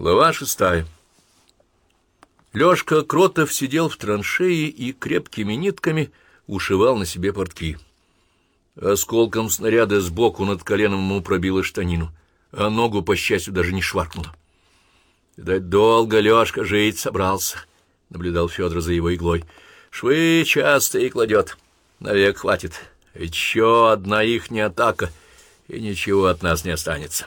Глава шестая. Лёшка Кротов сидел в траншее и крепкими нитками ушивал на себе портки. Осколком снаряда сбоку над коленом ему пробило штанину, а ногу, по счастью, даже не шваркнуло. «Видать, долго Лёшка жить собрался», — наблюдал Федор за его иглой. «Швы часто и кладет. Навек хватит. Еще одна ихняя атака, и ничего от нас не останется».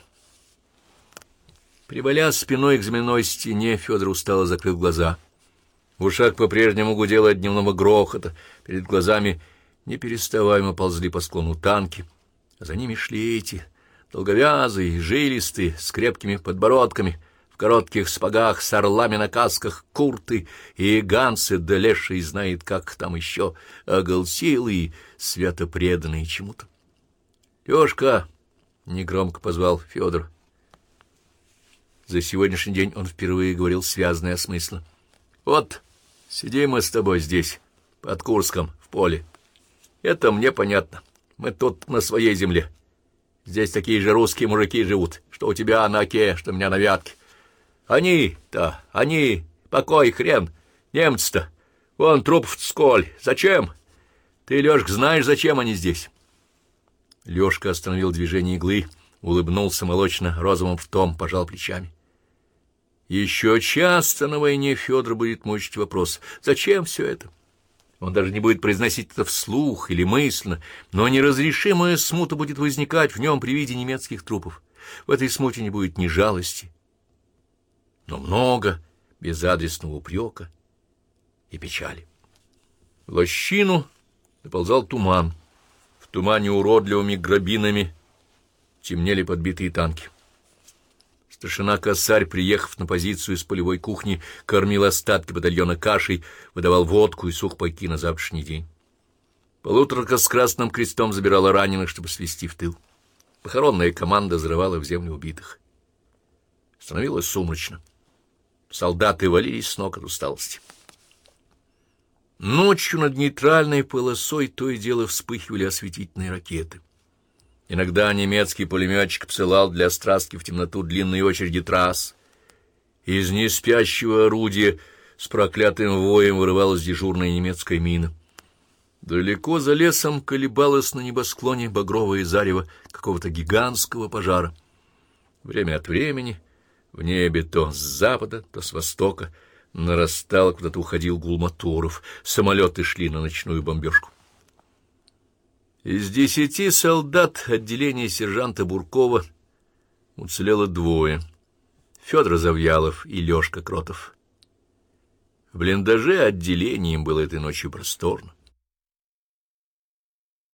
Приваля спиной к земляной стене, Федор устало закрыл глаза. В ушах по-прежнему гудело от дневного грохота, перед глазами непереставаемо ползли по склону танки, за ними шли эти, долговязые, жилистые, с крепкими подбородками, в коротких спагах, с орлами на касках, курты и ганцы, да леший знает, как там еще, оголсилые, свято преданные чему-то. — Лёшка! — негромко позвал Федор. За сегодняшний день он впервые говорил связно и осмысленно. — Вот, сидим мы с тобой здесь, под Курском, в поле. Это мне понятно. Мы тут на своей земле. Здесь такие же русские мужики живут, что у тебя на оке, что у меня на вятке. Они-то, они, покой, хрен, немцы-то. Вон труп в сколь. Зачем? Ты, Лёшка, знаешь, зачем они здесь? Лёшка остановил движение иглы, улыбнулся молочно розовым ртом, пожал плечами. Еще часто на войне Федор будет мучить вопрос, зачем все это? Он даже не будет произносить это вслух или мысленно, но неразрешимая смута будет возникать в нем при виде немецких трупов. В этой смуте не будет ни жалости, но много безадресного упрека и печали. В лощину наползал туман. В тумане уродливыми грабинами темнели подбитые танки. Старшина Косарь, приехав на позицию из полевой кухни, кормил остатки батальона кашей, выдавал водку и сухпайки на завтрашний день. Полуторка с красным крестом забирала раненых, чтобы свести в тыл. Похоронная команда взрывала в землю убитых. Становилось сумрачно. Солдаты валились с ног от усталости. Ночью над нейтральной полосой то и дело вспыхивали осветительные ракеты. Иногда немецкий пулеметчик посылал для страстки в темноту длинные очереди трасс. Из неспящего орудия с проклятым воем вырывалась дежурная немецкая мина. Далеко за лесом колебалось на небосклоне багровое зарево какого-то гигантского пожара. Время от времени в небе то с запада, то с востока нарастал, куда-то уходил гул моторов, самолеты шли на ночную бомбежку. Из десяти солдат отделения сержанта Буркова уцелело двое — Федор Завьялов и Лёшка Кротов. В блиндаже отделением было этой ночью просторно.